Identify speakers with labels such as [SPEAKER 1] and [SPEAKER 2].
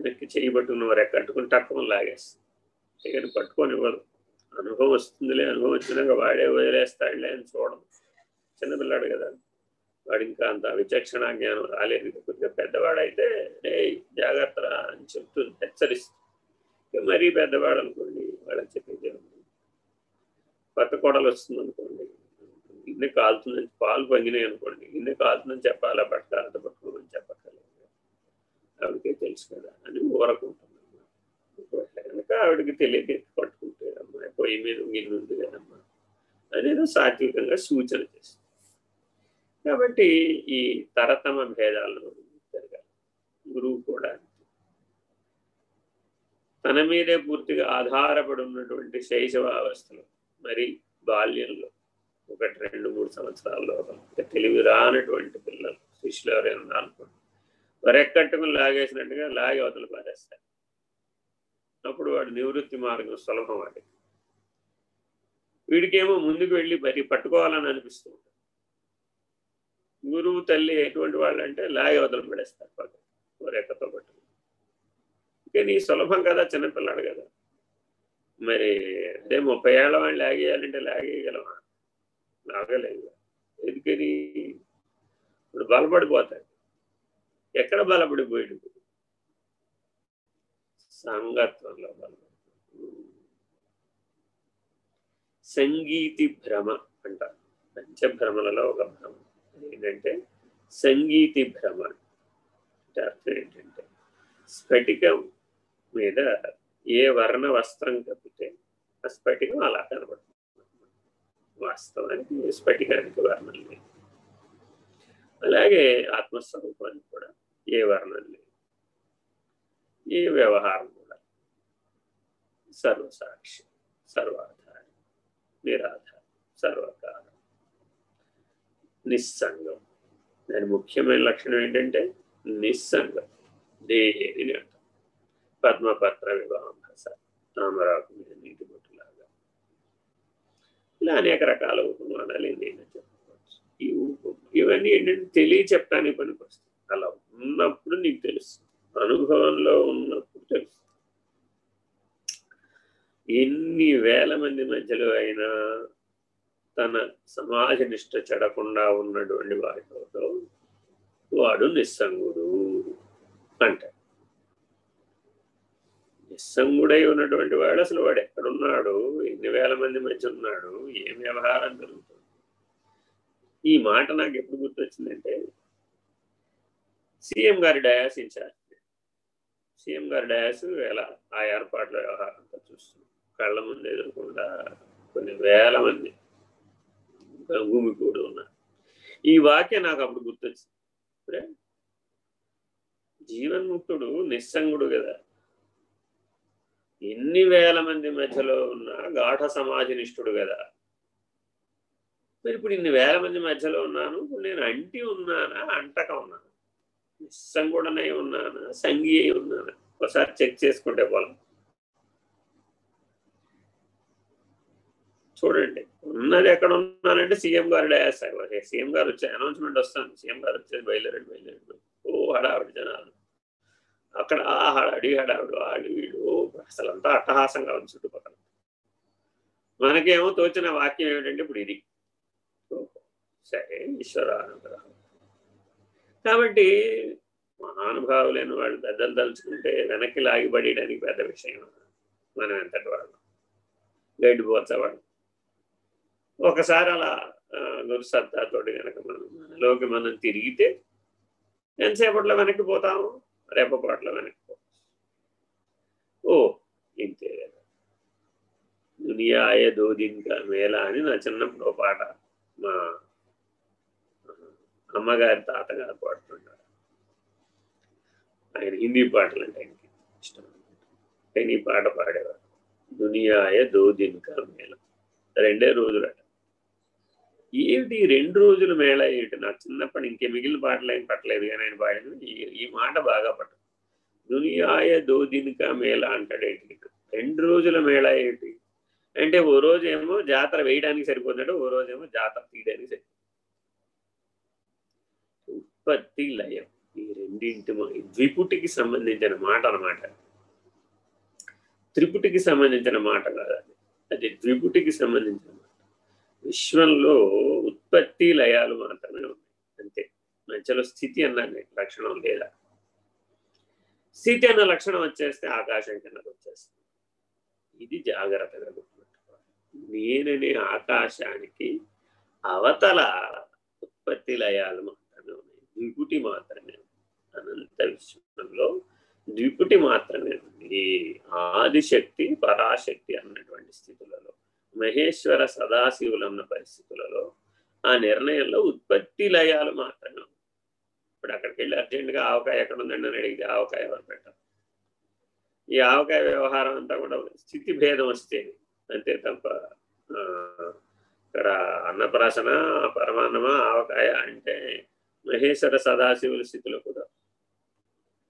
[SPEAKER 1] వెనక్కి చేయబట్టుకున్న వారు ఎక్కట్టుకుని టక్కుని లాగేస్తుంది కానీ పట్టుకొని ఇవ్వదు అనుభవం వస్తుందిలే అనుభవం వచ్చినాక వాడే వదిలేస్తాడులే అని చూడదు చిన్నపిల్లాడు కదా. వాడు ఇంకా అంత విచక్షణ జ్ఞానం రాలేదు. కొద్దిగా పెద్దవాడైతే రే జాగ్రత్త అని చెప్తూ హెచ్చరిస్తుంది మరీ పెద్దవాడు అనుకోండి వాడని చెప్పేది కొత్త కోడలు వస్తుంది అనుకోండి ఇన్ని కాలుతుందని పాలు పొంగినాయి అనుకోండి ఇన్ని కాలుతుందని చెప్పాలా? పట్టాలంత పట్టుకోమని చెప్పాలి? ఆవిడకే తెలుసు కదా అని ఊరకుంటుంది కనుక ఆవిడకి తెలియక పట్టుకుంటే అమ్మాయి? పొయ్యి మీద గిన్నె ఉంది కదమ్మా అనేది సాత్వికంగా సూచన చేస్తుంది. కాబట్టి ఈ తరతమ భేదాలను జరగాలి గురువు కూడా తన మీదే పూర్తిగా ఆధారపడి ఉన్నటువంటి శైశవావస్థలో మరి బాల్యంలో ఒకటి రెండు మూడు సంవత్సరాల్లో తెలివి రానటువంటి పిల్లలు శిష్యులు ఎవరైనా అనుకోండి లాగేసినట్టుగా లాగి అవతలు పారేస్తారు. అప్పుడు వాడు నివృత్తి మార్గం సులభం వాడికి. వీడికేమో ముందుకు వెళ్ళి మరి పట్టుకోవాలని అనిపిస్తూ ఉంటుంది. గురువు తల్లి ఎటువంటి వాళ్ళు అంటే లాగి అవతలు పడేస్తారు పక్క రెక్కతో పట్టు కానీ సులభం కదా చిన్నపిల్లాడు కదా. మరి అదే ముప్పై ఏళ్ళ వాళ్ళు లాగేయాలంటే లాగేయగలమా? లాగలేదు. ఎందుకని? ఇప్పుడు బలపడిపోతాడు. ఎక్కడ బలపడిపోయాడు? సంగత్వంలో బలపడి సంగీతి భ్రమ అంటారు పంచభ్రమలలో ఒక భ్రమ. ఏంటంటే సంగీతి భ్రమ. అంటే అర్థం ఏంటంటే స్ఫటికం మీద ఏ వర్ణ వస్త్రం కప్పితే ఆ స్ఫటికం అలా కనబడుతుంది. వాస్తవానికి స్ఫటికానికి వర్ణం లేదు. అలాగే ఆత్మస్వరూపానికి కూడా ఏ వర్ణం లేదు ఏ వ్యవహారం కూడా సర్వసాక్షి సర్వాధారి నిరాధారం సర్వకారం. నిస్సంగం. దాని ముఖ్యమైన లక్షణం ఏంటంటే నిస్సంగం. దేహేని అంటాం పద్మపత్ర వివాహంభస తామరాకు మీద నీటి బొట్టులాగా. ఇలా అనేక రకాల ఉపమానాలు నేను చెప్పుకోవచ్చు. ఈ ఇవన్నీ ఏంటంటే తెలియ చెప్పడానికి పనికి అలా ఉన్నప్పుడు నీకు తెలుసు. అనుభవంలో ఉన్నప్పుడు తెలుసు. ఎన్ని వేల మంది మధ్యలో అయినా తన సమాజ నిష్ట చెడకుండా ఉన్నటువంటి వాటితో వాడు నిస్సంగుడు అంటాడు నిస్సంగుడై ఉన్నటువంటి వాడు అసలు వాడు ఎక్కడున్నాడు? ఎన్ని వేల మంది మధ్య ఉన్నాడు? ఏం వ్యవహారం జరుగుతుంది? ఈ మాట నాకు ఎప్పుడు గుర్తొచ్చిందంటే సీఎం గారి డయాస్ ఇన్ఛార్జ్. సీఎం గారి డయాస్ ఎలా ఆ ఏర్పాట్ల వ్యవహారం చూస్తున్నాం. కళ్ళ ముందు ఎదురకుండా కొన్ని వేల మంది భూమి కూడా ఉన్నారు. ఈ వాక్యం నాకు అప్పుడు గుర్తొచ్చింది. ఇప్పుడే జీవన్ముక్తుడు నిస్సంగుడు కదా. ఎన్ని వేల మంది మధ్యలో ఉన్న గాఢ సమాజనిష్ఠుడు కదా. మరి ఇప్పుడు ఇన్ని వేల మంది మధ్యలో ఉన్నాను నేను అంటి ఉన్నానా అంటక ఉన్నాను? నిస్సంగుడనై ఉన్నానా సంగి అయి ఉన్నానా. ఒకసారి చెక్ చేసుకుంటే పొలం. చూడండి ఉన్నది ఎక్కడ ఉన్నానంటే సీఎం గారు డయాస్ సీఎం గారు వచ్చే అనౌన్స్మెంట్ వస్తాను. సీఎం గారు వచ్చేది బయలుదేరండి బయలుదేరండి. ఓ హడావిడి జనాలు. అక్కడ ఆ హడాడి హడావిడు ఆడి వీడు. అసలంతా అట్టహాసంగా ఉంది చుట్టుపక్కల. మనకేమో తోచిన వాక్యం ఏమిటంటే ఇప్పుడు ఇది. సరే ఈశ్వరానుగ్రహం కాబట్టి మహానుభావులైన వాళ్ళు పెద్దలు తలుచుకుంటే వెనక్కి లాగిపడేయడానికి పెద్ద విషయం మనం ఎంతటి వాళ్ళు? గడ్డిపోతావాడు ఒకసారి అలా గురుసత్తాతోటి కనుక మనం మనలోకి మనం తిరిగితే ఎంతసేపట్లో వెనక్కి పోతాము? రేపపాట్లో వెనక్కి పోతాం. ఓ ఇంతే. కదా దునియాయ దోదింకా మేళ అని నా చిన్నప్పుడు పాట మా అమ్మగారి తాతగారు పాడుతుంటారు. ఆయన హిందీ పాటలు అంటే ఆయనకి ఇష్టం ఆయన ఈ పాట పాడేవారు. దునియాయ దోదినుక మేళ. రెండే రోజులట. ఏమిటి రెండు రోజుల మేళ ఏమిటి నాకు చిన్నప్పుడు ఇంకే మిగిలిన పాటలు ఏం పట్టలేదు కానీ ఆయన పాడింది. ఈ ఈ మాట బాగా పట్టు. దునియాయ దోదినుక మేళ అంటాడేంటి రెండు రోజుల మేళ ఏమిటి అంటే ఓ రోజేమో జాతర వేయడానికి సరిపోతుందంటే ఓ రోజు ఏమో జాతర తీయడానికి సరిపోతుంది. ఉత్పత్తి లయం. ఈ రెండింటి ద్విపుటికి సంబంధించిన మాట అనమాట త్రిపుటికి సంబంధించిన మాట కాదండి అది. ద్విపుటికి సంబంధించిన మాట. విశ్వంలో ఉత్పత్తి లయాలు మాత్రమే ఉన్నాయి. అంతే. మధ్యలో స్థితి అన్న లక్షణం లేదా? స్థితి అన్న లక్షణం వచ్చేస్తే ఆకాశం కిందకు వచ్చేస్తుంది. ఇది జాగ్రత్తగా గుర్తుపెట్టుకోవాలి నేననే ఆకాశానికి అవతల ఉత్పత్తి లయాలు మాత్రమే. ద్విపుటి మాత్రమే అనంత విశ్వంలో ద్విపుటి మాత్రమే ఉంది ఆదిశక్తి పరాశక్తి అన్నటువంటి స్థితులలో. మహేశ్వర సదాశివులన్న పరిస్థితులలో ఆ నిర్ణయంలో ఉత్పత్తి లయాలు మాత్రమే. ఇప్పుడు అక్కడికి వెళ్ళి అర్జెంటుగా ఆవకాయ ఎక్కడ ఉందండి అని అడిగితే ఆవకాయ ఎవరు పెట్టారు. ఈ ఆవకాయ వ్యవహారం అంతా కూడా స్థితి భేదం వస్తే అంతే తప్ప ఇక్కడ అన్నప్రాసన పరమాన్నమా ఆవకాయ అంటే మహేశ్వర సదాశివుల స్థితిలో కూడా.